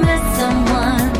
miss someone.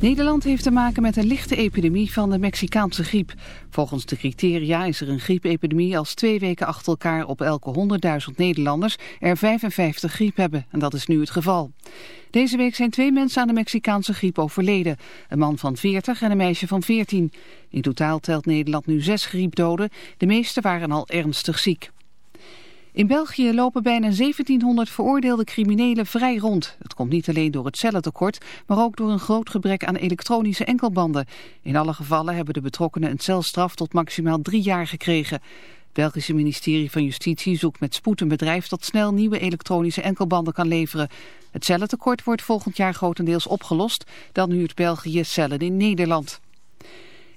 Nederland heeft te maken met een lichte epidemie van de Mexicaanse griep. Volgens de criteria is er een griepepidemie als twee weken achter elkaar op elke 100.000 Nederlanders er 55 griep hebben. En dat is nu het geval. Deze week zijn twee mensen aan de Mexicaanse griep overleden. Een man van 40 en een meisje van 14. In totaal telt Nederland nu zes griepdoden. De meeste waren al ernstig ziek. In België lopen bijna 1700 veroordeelde criminelen vrij rond. Het komt niet alleen door het cellentekort, maar ook door een groot gebrek aan elektronische enkelbanden. In alle gevallen hebben de betrokkenen een celstraf tot maximaal drie jaar gekregen. Het Belgische ministerie van Justitie zoekt met spoed een bedrijf dat snel nieuwe elektronische enkelbanden kan leveren. Het cellentekort wordt volgend jaar grotendeels opgelost, dan huurt België cellen in Nederland.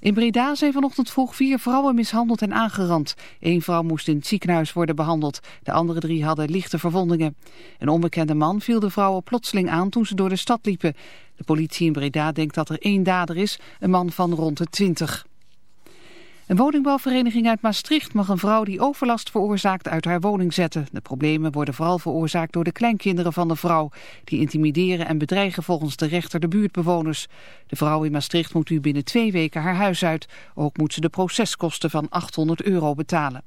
In Breda zijn vanochtend vroeg vier vrouwen mishandeld en aangerand. Eén vrouw moest in het ziekenhuis worden behandeld. De andere drie hadden lichte verwondingen. Een onbekende man viel de vrouwen plotseling aan toen ze door de stad liepen. De politie in Breda denkt dat er één dader is, een man van rond de twintig. Een woningbouwvereniging uit Maastricht mag een vrouw die overlast veroorzaakt uit haar woning zetten. De problemen worden vooral veroorzaakt door de kleinkinderen van de vrouw. Die intimideren en bedreigen volgens de rechter de buurtbewoners. De vrouw in Maastricht moet nu binnen twee weken haar huis uit. Ook moet ze de proceskosten van 800 euro betalen.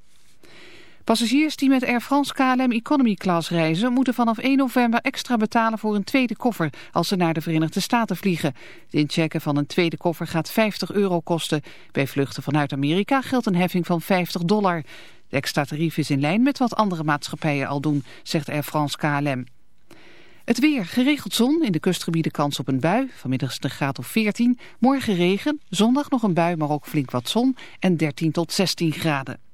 Passagiers die met Air France KLM Economy Class reizen... moeten vanaf 1 november extra betalen voor een tweede koffer... als ze naar de Verenigde Staten vliegen. Het inchecken van een tweede koffer gaat 50 euro kosten. Bij vluchten vanuit Amerika geldt een heffing van 50 dollar. De extra tarief is in lijn met wat andere maatschappijen al doen, zegt Air France KLM. Het weer, geregeld zon, in de kustgebieden kans op een bui. Vanmiddag is het een graad of 14. Morgen regen, zondag nog een bui, maar ook flink wat zon en 13 tot 16 graden.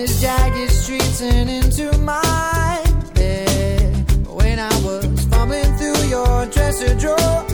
these jagged streets and into my bed. When I was fumbling through your dresser drawer.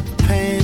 the pain.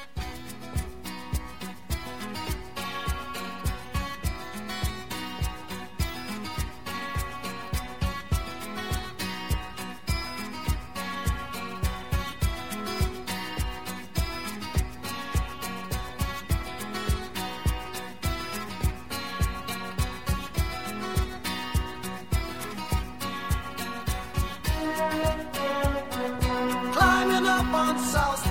One sauce.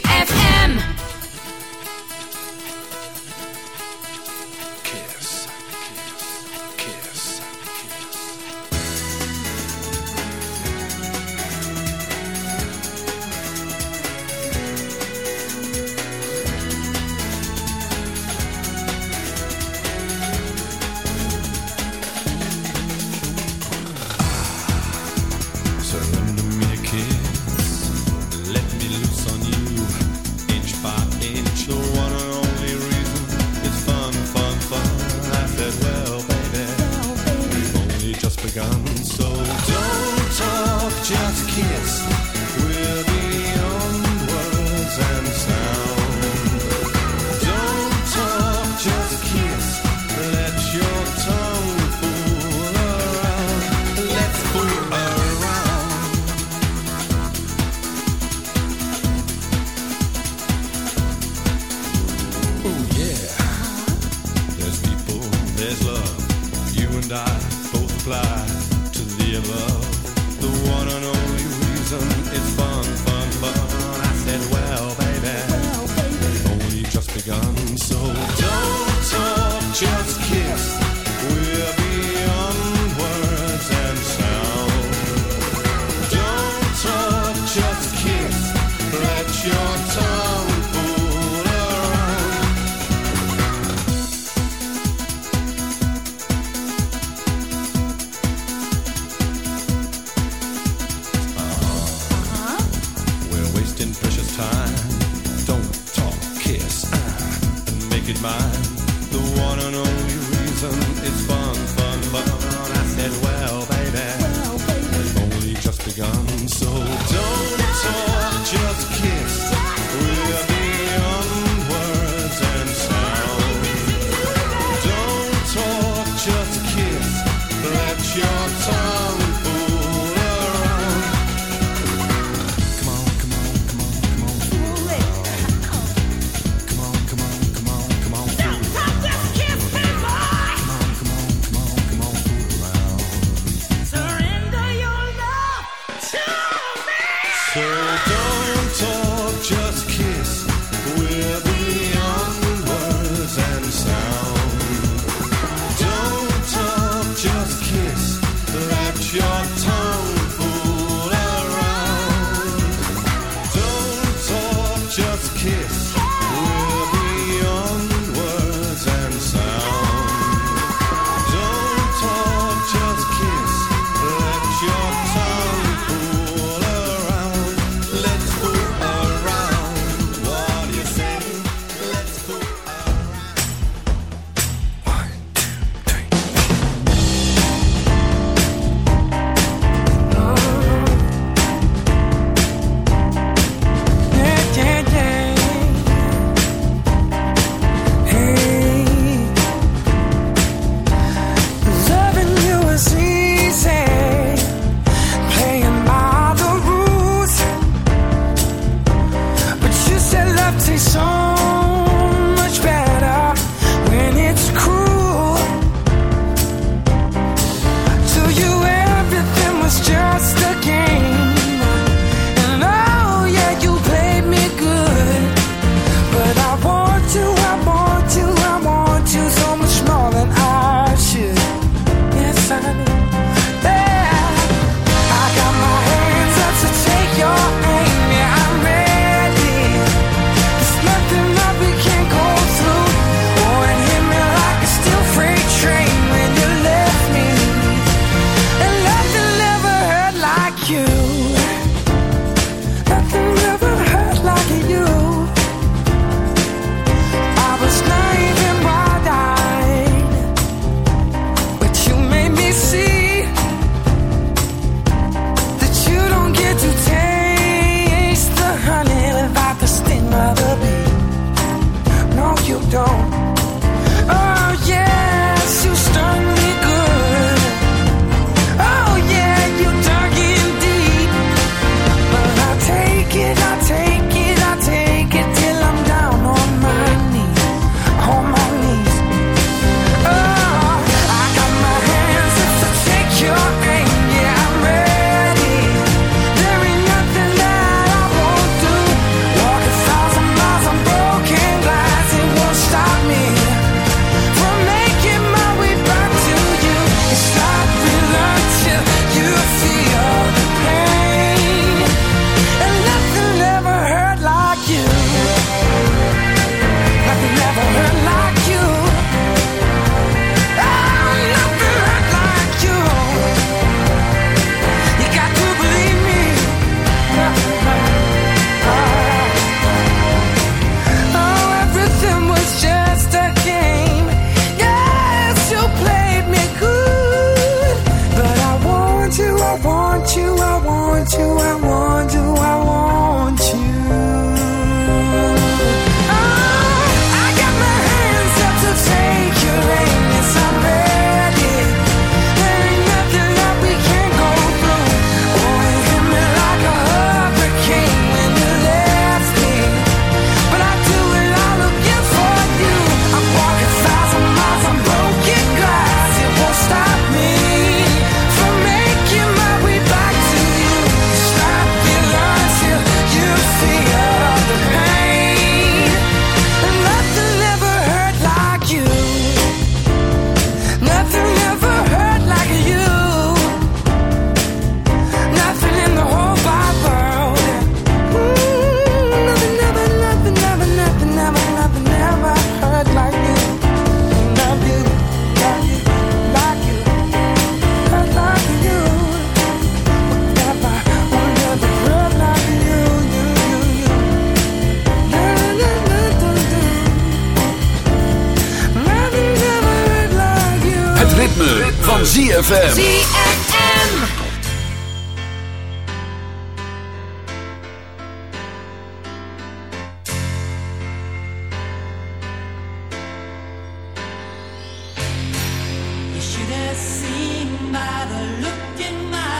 seen by the look in my